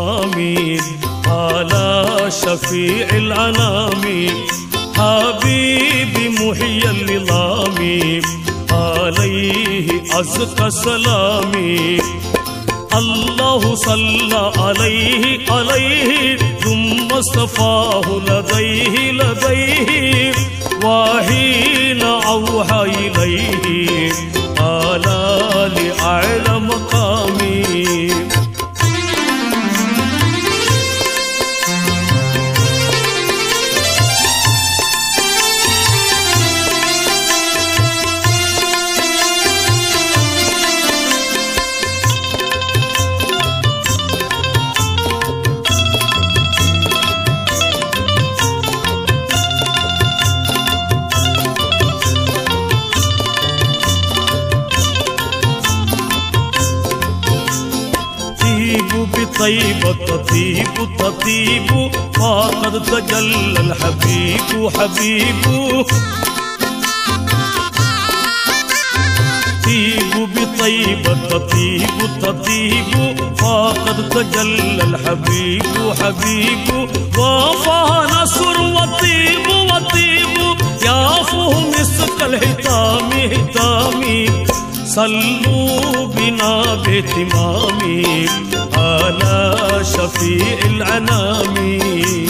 باهتمام على شفيع الأنام حبيبي محيي النظام عليه أزكى سلامي الله صلى عليه عليه ثم اصطفاه لديه لديه. وحين أوحى إليه طيب بطيبة تطيب تطيب فقد تجلى الحبيب حبيب. طيب بطيبة تطيب تطيب فقد تجلى الحبيب حبيب. وافى نصر وطيب وطيب. يافه مسك الحتام حتامي صلوا بنا باهتمام على شفيع الأنام.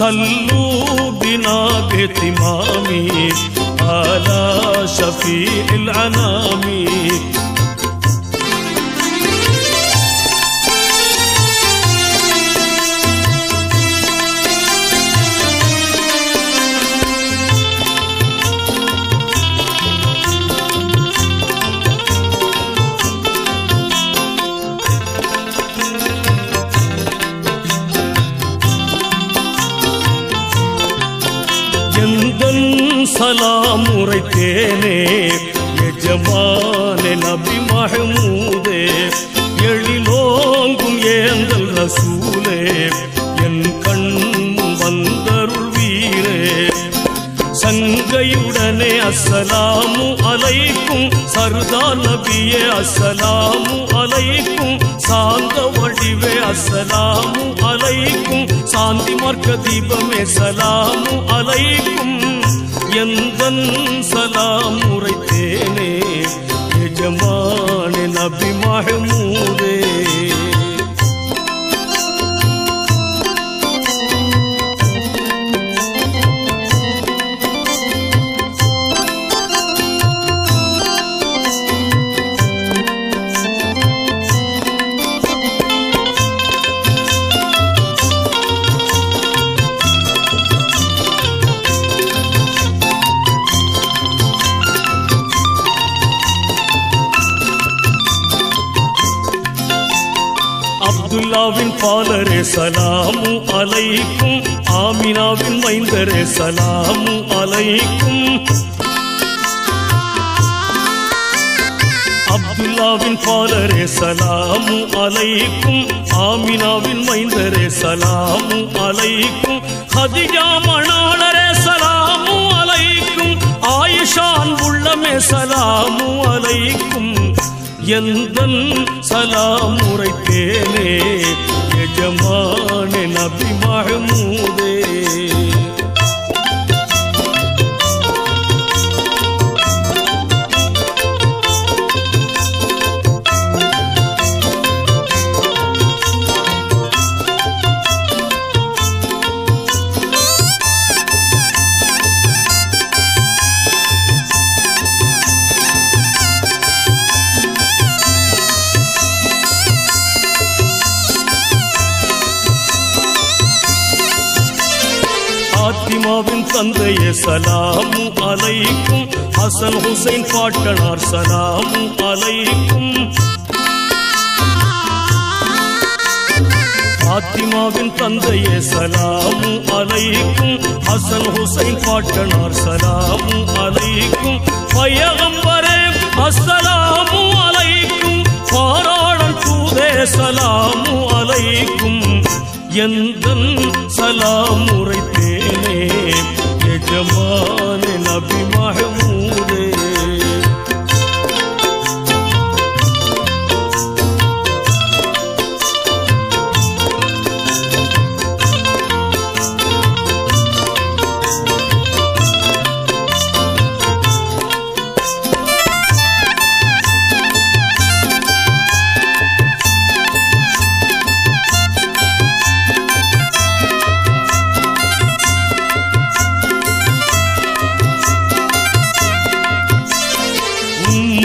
صلوا بنا باهتمام على شفيع الأنام. சலாம் உரைத்தேனே எஜமான நபி மஹமூதே எழிலோங்கும் ஏந்தல் ரசூலே என் கண் வந்தருள் வீரே. சங்கையுடனே அசலாமு அலைக்கும் சர்தா நபியே அசலாமு அலைக்கும் சாந்த வடிவே அசலாமு அலைக்கும் சாந்தி மார்க்க தீபமே சலாமு அப்துல்லாவின் பாலரே சலாமு அலைக்கும். ஆமினாவின் மைந்தரே சலாமு அலைக்கும். அப்துல்லாவின் பாலரே சலாமு அலைக்கும். ஆமினாவின் மைந்தரே சலாமு அலைக்கும். ஹதியா மணாளரே சலாமு அலைக்கும். ஆயிஷான் உள்ளமே சலாமு அலைக்கும். எந்தன் சலாம் உரைத்தேனே எஜமான நபி மஹமூதே அம்மாவின் தந்தையே சலாமு அலைக்கும். ஹசன் ஹுசைன் பாட்டனார் சலாமு அலைக்கும். பாத்திமாவின் தந்தையே சலாமு அலைக்கும். ஹசன் ஹுசைன் பாட்டனார் சலாமு அலைக்கும். பயகம்பரே அஸ்ஸலாமு அலைக்கும். பாராளன் தூதே சலாமு அலைக்கும். எந்த சலாம் உரைத்து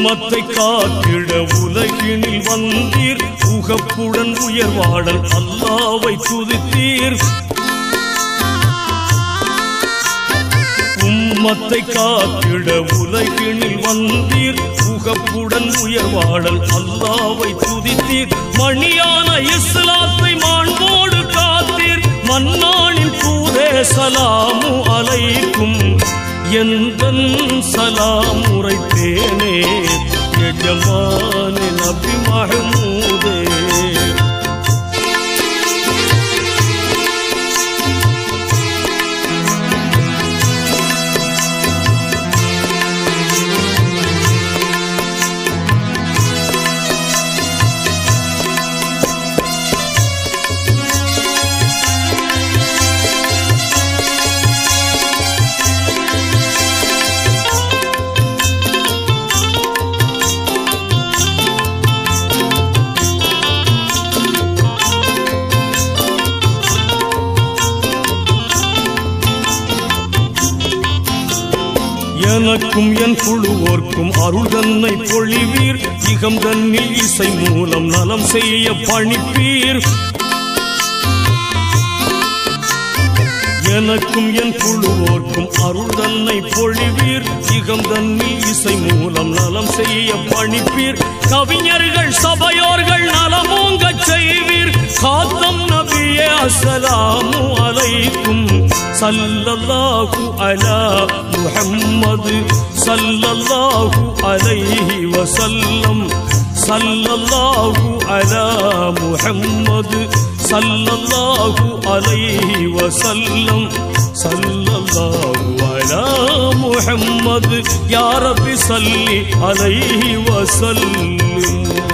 உம்மத்தை காத்திட உலகினில் வந்தீர். உகப்புடன் உயர்வாடல் அல்லாவை துதித்தீர். உம்மத்தை காத்திட உலகினில் வந்தீர். உகப்புடன் உயர்வாடல் அல்லாவை துதித்தீர். மணியான இஸ்லாத்தை மாண்போடு காத்தீர். மன்னானின் பூதே சலாமு அலைக்கும். எந்தன் சலாம் உரைத்தேனே எஜமான நபி மஹமூதே எனக்கும் என் குழுவோர்க்கும் அருள் தன்னை பொழிவீர். இகம் தன்னில் இசை மூலம் நலம் செய்ய பணிப்பீர். எனக்கும் என் குழுவோர்க்கும் அருள் தன்னை பொழிவீர். இகம் தன்னில் இசை மூலம் நலம் செய்ய பணிப்பீர். கவிஞர்கள் சபையோர்கள் நலமோங்க செய்வீர். காத்தம் நபியே அசலாமு அலைக்கும். சல்லல்லாஹு அலா முஹம்மது சல்லல்லாஹு அலைஹி வசல்லம் சல்லல்லாஹு அலா முஹம்மது சல்லல்லாஹு அலைஹி வஸல்லம். சல்லல்லாஹு அலா முஹம்மது. யா ரப்பி சல்லி அலைஹி வஸல்லம்.